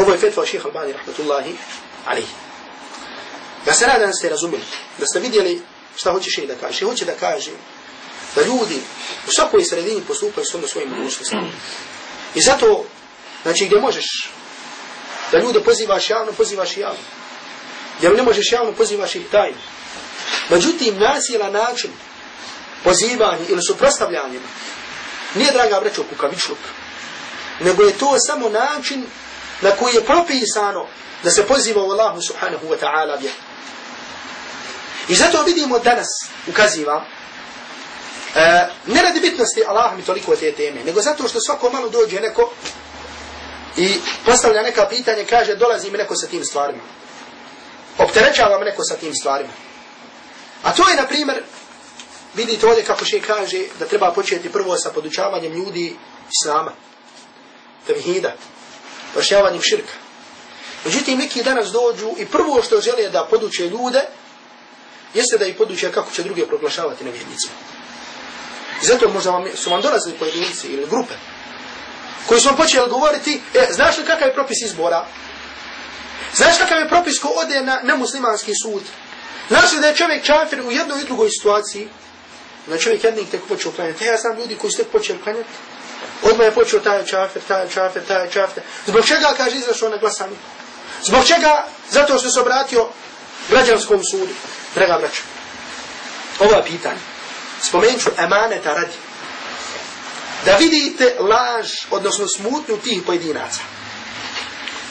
Ovo je fetva šeha Albani, rahmatullahi, alihi. Ja se nadam da ste razumeli, da ste vidjeli šta hoće šeha da kaže. Hoće da kaže da ljudi u svakoj sredini postupaju s svojim mogućnostima. I zato, znači gdje možeš da ljude pozivaš javno, pozivaš javno. Jer ne možeš javno, pozivaš ih tajno. Međutim, nasila način pozivanja ili suprostavljanjima nije, draga brećo, kukavičluk. Nego je to samo način na koji je propisano da se poziva u Allahu subhanahu wa ta'ala vjer. I zato vidimo danas, ukazivam, e, ne radi bitnosti Allah mi toliko te teme, nego zato što svako malo dođe neko i postavlja neka pitanje, kaže dolazi mi neko sa tim stvarima. Opterećava me neko sa tim stvarima. A to je, na primjer, vidite ovdje kako še kaže da treba početi prvo sa podučavanjem ljudi Islama, tevhida, prašavanjem širka. Međutim, neki danas dođu i prvo što žele da poduče ljude, jeste da ih poduče kako će druge proglašavati nevjernicima. I zato možda vam, su vam dolazili pojedinci ili grupe, koji su vam počeli govoriti, e, znaš li kakav je propis izbora? Znaš kakav je propis ko ode na nemuslimanski sud? Znaš li da je čovjek čafir u jednoj i drugoj situaciji? Na čovjek jednik tek počeo klanjati. Ja znam ljudi koji su tek počeli klanjati. Odmah je počeo taj čafir, taj čafir, taj čafir. Zbog čega, kaže, izašao na glasanje? Zbog čega? Zato što se obratio građanskom sudu. Draga braća, ovo je pitanje. Spomenut ću emaneta radi. Da vidite laž, odnosno smutnju tih pojedinaca.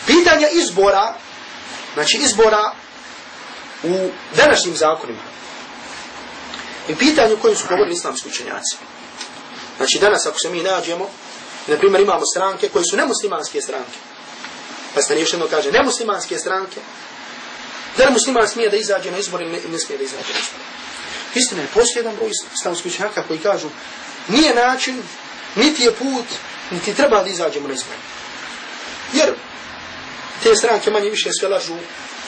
Pitanje izbora, znači izbora u današnjim zakonima. I pitanje u kojem su govorili islamski učenjaci. Znači danas ako se mi nađemo, na primjer imamo stranke koje su nemuslimanske stranke. Pa ste još jedno kaže, nemuslimanske stranke, da li musliman smije da izađe na izbor ili ne, ne smije da izađe na izbor. Istina je, postoji jedan broj islamskih učenjaka koji kažu, nije način, niti je put, niti treba da izađemo na izbor. Jer te stranke manje više sve lažu,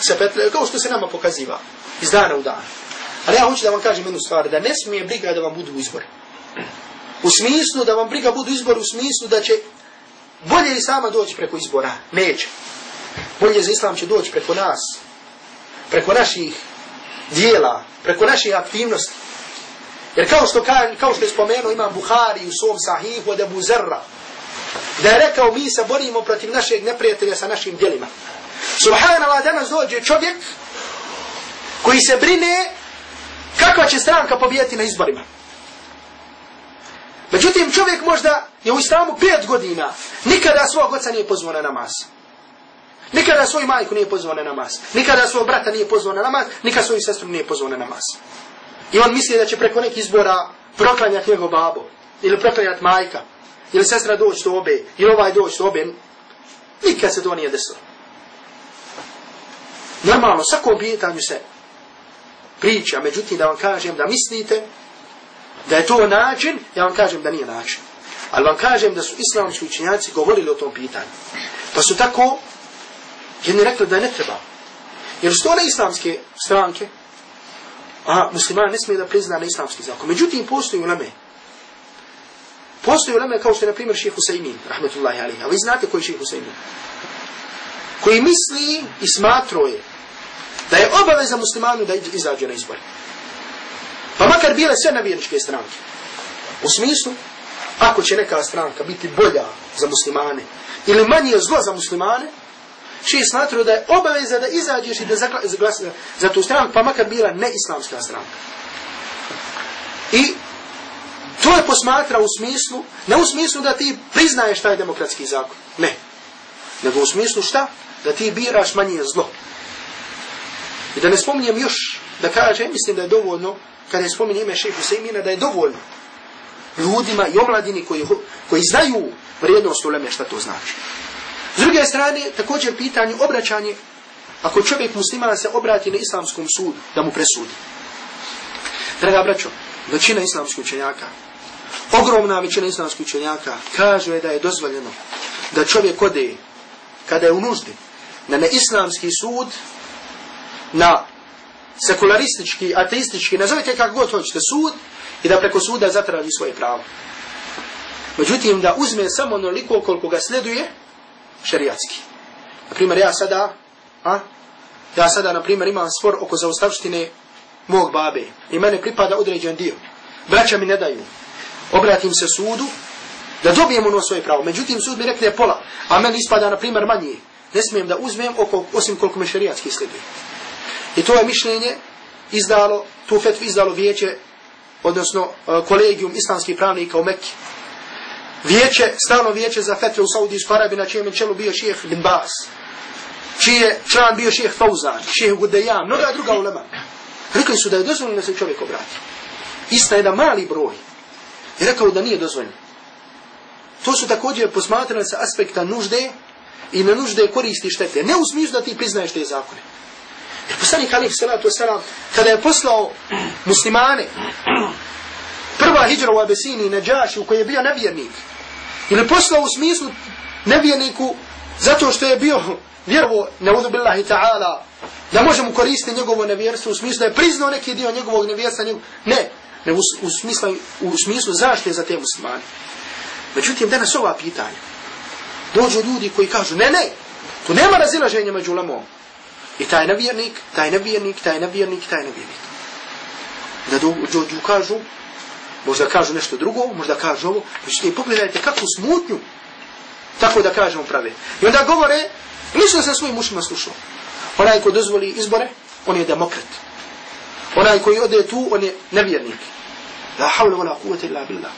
se petle, kao što se nama pokaziva, iz dana u dan. Ali ja hoću da vam kažem jednu stvar, da ne smije briga da vam budu izbori. U smislu da vam briga budu izbori, u smislu da će bolje i sama doći preko izbora. Neće. Bolje za islam će doći preko nas. Preko naših dijela, preko naših aktivnosti. Jer kao što, kao što je spomenuo imam Buhari u svom sahihu od Ebu Zerra, da je rekao mi se borimo protiv našeg neprijatelja sa našim dijelima. Subhanallah, danas dođe čovjek koji se brine kakva će stranka pobijeti na izborima. Međutim, čovjek možda je u islamu pet godina, nikada svog oca nije pozvao na namaz. Nikada svoju majku nije pozvao na namaz. Nikada svog brata nije pozvao na namaz. Nikada svoju sestru nije pozvao na namaz. I on misli da će preko nekih izbora proklanjati njegov babo. Ili proklanjati majka. Ili sestra doći do obe. Ili ovaj doći do obe. Nikad se to nije desilo. Normalno, svakom pitanju se priča, međutim da vam kažem da mislite da je to način, ja vam kažem da nije način. Ali vam kažem da su islamski učenjaci govorili o tom pitanju. Pa su tako jedni rekli da ne treba. Jer su to ne islamske stranke, a musliman ne smije da prizna na islamski zakon. Međutim, postoji uleme. Postoji uleme kao što je, na primjer, ših Husaymin, rahmetullahi alihi. A vi znate koji je ših Husaymin? Koji misli i smatroje da je obaveza muslimanu da izađe na izbor. Makar bile sve nevjeričke stranke. U smislu, ako će neka stranka biti bolja za muslimane ili manje zlo za muslimane, čiji smatruju da je obaveza da izađeš i da zaglasi za tu stranku, pa makar bila neislamska stranka. I to je posmatra u smislu, ne u smislu da ti priznaješ taj demokratski zakon, ne. Nego u smislu šta? Da ti biraš manje zlo. I da ne spominjem još, da kaže, mislim da je dovoljno, kada je spominje ime šefu Sejmina, da je dovoljno ljudima i omladini koji, koji znaju vrijednost uleme šta to znači. S druge strane, također pitanje obraćanje, ako čovjek musliman se obrati na islamskom sudu, da mu presudi. Draga braćo, većina islamskih učenjaka, ogromna većina islamskih učenjaka, kaže da je dozvoljeno da čovjek ode, kada je u nuždi, na neislamski sud, na sekularistički, ateistički, nazovite kako god hoćete, sud i da preko suda zatraži svoje pravo. Međutim, da uzme samo onoliko koliko ga sleduje šerijatski. Na primjer, ja sada, a? Ja sada, na primjer, imam spor oko zaustavštine mog babe. I mene pripada određen dio. Braća mi ne daju. Obratim se sudu da dobijem ono svoje pravo. Međutim, sud mi rekne pola, a meni ispada, na primjer, manje. Ne smijem da uzmem oko, osim koliko me šerijatski sledi. I to je mišljenje izdalo, tu fetvu izdalo vijeće, odnosno uh, kolegijum islamskih pravnika u Mekki. Vijeće, stalno vijeće za fetve u Saudijsku Arabiju, na čijem čelu bio šijeh bin Bas, čiji je član bio šijeh Fauzan, šijeh Gudejan, mnoga druga ulema. Rekli su da je dozvoljeno da se čovjek obrati. Istina je da mali broj je rekao da nije dozvoljeno. To su također posmatrane sa aspekta nužde i na nužde koristi štete. Ne u smislu da ti priznaješ te zakone. Jer poslanik alaihi salatu wasalam, kada je poslao muslimane, prva hijra u Abesini, Neđaši, u kojoj je bio nevjernik, ili poslao u smislu nevjerniku zato što je bio vjerovo, neudu billahi ta'ala, da možemo koristiti njegovo nevjerstvo u smislu da je priznao neki dio njegovog nevjerstva, njegov... ne, ne u, u, smislu, u smislu zaštite za te muslimane. Međutim, danas ova pitanja, dođu ljudi koji kažu, ne, ne, tu nema razilaženja među lemom. I taj nevjernik, taj nevjernik, taj nevjernik, taj nevjernik. Da dođu kažu, možda kažu nešto drugo, možda kažu ovo, međutim, pogledajte kakvu smutnju, tako da kažemo prave. I onda govore, nisu sam svojim ušima slušao. Onaj ko dozvoli izbore, on je demokrat. Onaj koji ode tu, on je nevjernik. La havla wala kuvvete illa billah.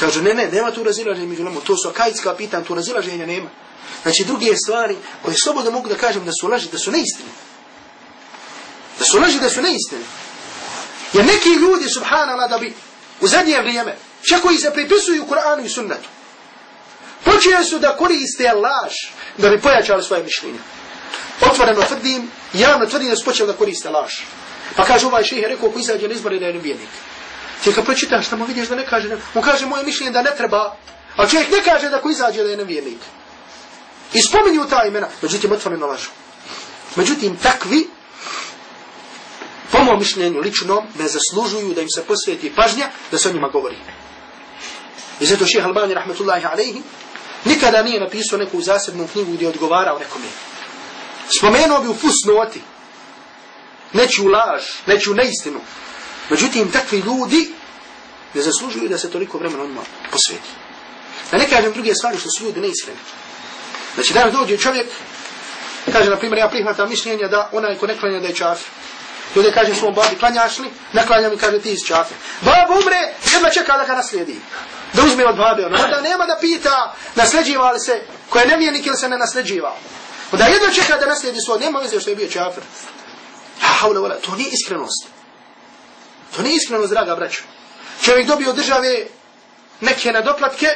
Kažu, ne, ne, nema tu razilaženja među nama, to su akajitska pitanja, tu razilaženja nema. Znači, druge stvari koje slobodno mogu da kažem da su laži, da su neistine. Da su laži, da su neistine. Jer neki ljudi, subhanallah, da bi u zadnje vrijeme, čak koji se pripisuju Kur'anu i sunnetu, počeli su da koriste laž da bi pojačali svoje mišljenje. Otvoreno tvrdim, javno tvrdim da su počeli da koriste laž. Pa kaže ovaj ših je rekao ko izađe na izbore da je nevijenik. Ti kad pročitaš tamo vidiš da ne kaže, on kaže moje mišljenje da ne treba, a čovjek ne kaže da ko izađe da je nevijenik. I spominju ta imena, međutim otvoreno lažu. Međutim, takvi, po mojom mišljenju lično, ne zaslužuju da im se posveti pažnja da se o njima govori. I zato ših Albani, rahmetullahi alaihi, nikada nije napisao neku zasebnu knjigu gdje odgovarao nekome. Spomenuo bi u fusnoti, neću laž, neću neistinu. Međutim, takvi ljudi ne zaslužuju da se toliko vremena onima posveti. Da ne kažem druge stvari što su ljudi neiskreni. Znači, danas dođe čovjek, kaže, na primjer, ja prihvatam mišljenje da onaj ko ne klanja da je čafir. I ovdje kaže svom babi, klanjaš li? Ne klanjam i kaže, ti iz čafir. Baba umre, jedva čeka da ga naslijedi. Da uzme od babe ono. Onda nema da pita, nasljeđiva li se, ko je nevjernik ili se ne nasljeđiva. Onda jedva čeka da naslijedi svoj, nema veze što je bio čafir. To nije iskrenost. To nije iskrenost, draga braću. Čovjek dobio države neke nadoplatke,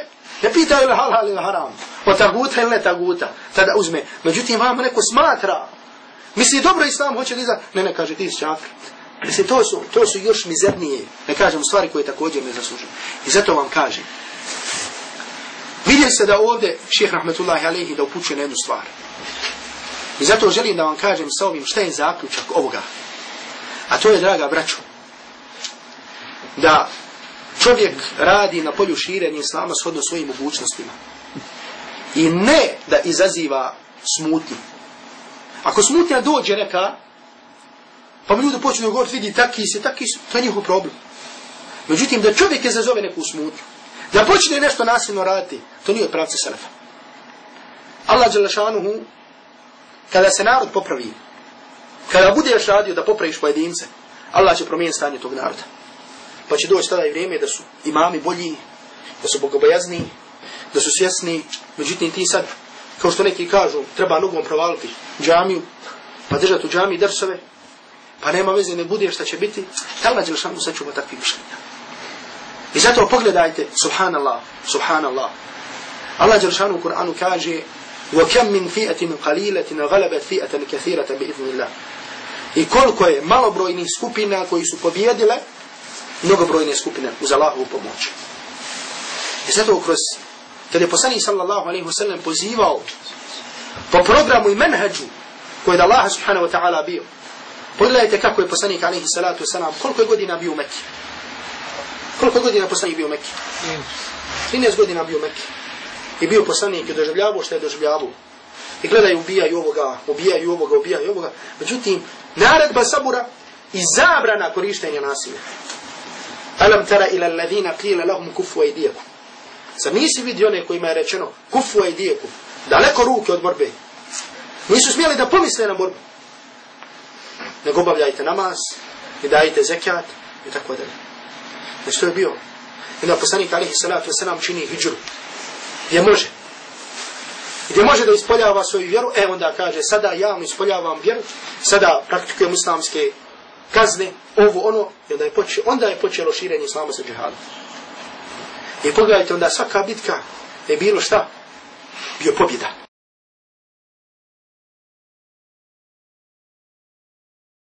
ne pita ili halal ili haram. O taguta ili ne taguta. Tada uzme. Međutim, vam neko smatra. Misli, dobro islam hoće izad. Ne, ne, kaže, ti si. Mislim, to su, to su još mizernije. Ne kažem stvari koje također ne zaslužuju. I zato vam kažem. Vidjeli se da ovdje šeheh rahmetullahi alaihi da upućuje na jednu stvar. I zato želim da vam kažem sa ovim šta je zaključak ovoga. A to je, draga braćo, da čovjek radi na polju širenja islama shodno svojim mogućnostima. I ne da izaziva smutnju. Ako smutnja dođe neka, pa mi ljudi počnu govoriti, vidi, taki se, taki se, to je njihov problem. Međutim, da čovjek izazove neku smutnju, da počne nešto nasilno raditi, to nije od pravca selefa. Allah Đelešanuhu, kada se narod popravi, kada budeš radio da popraviš pojedince, Allah će promijeniti stanje tog naroda. Pa će doći tada i vrijeme da su imami bolji, da su bogobojazni, da su svjesni, međutim ti sad, kao što neki kažu, treba nogom provaliti džamiju, pa držati u džamiji drsove, pa nema veze, ne bude šta će biti, Allah Đelšanu sačuva takvih mišljenja. I zato pogledajte, subhanallah, subhanallah, Allah Đelšanu u Kur'anu kaže, وَكَمْ مِنْ فِئَةٍ قَلِيلَةٍ غَلَبَتْ فِئَةً كَثِيرَةً بِإِذْنِ اللَّهِ I koliko je malobrojnih skupina koji su pobjedile, mnogobrojne skupine uz Allahovu pomoć. I zato kroz, kada je poslani sallallahu alaihi wa sallam pozivao po programu i menheđu koji je Allah subhanahu wa ta'ala bio, pogledajte kako je poslanik alaihi salatu wa sallam, koliko je godina bio u. Koliko je godina poslanik bio u Mekki? 13 godina bio u. I bio poslanik i doživljavao što je doživljavao. I gledaju, ubijaju ovoga, ubijaju ovoga, ubijaju ovoga. Međutim, naredba sabura i zabrana korištenja nasilja. Alam tara ila alladhina qila lahum kufu aydiyakum. Zar nisi vidio one kojima je rečeno kufu aydiyakum. Daleko ruke od borbe. Nisu smjeli da pomisle na borbu. Nego obavljajte namaz i dajte zekat i tako dalje. Znači to je bio. I da poslanik alihi salatu wasalam čini hijđru. Gdje može. Gdje može da ispoljava svoju vjeru, e onda kaže, sada ja mu ispoljavam vjeru, sada praktikujem islamske kazne, ovo ono, i onda je, poče, onda je počelo širenje islama sa džihadom. I pogledajte, onda svaka bitka je bilo šta? Bio pobjeda.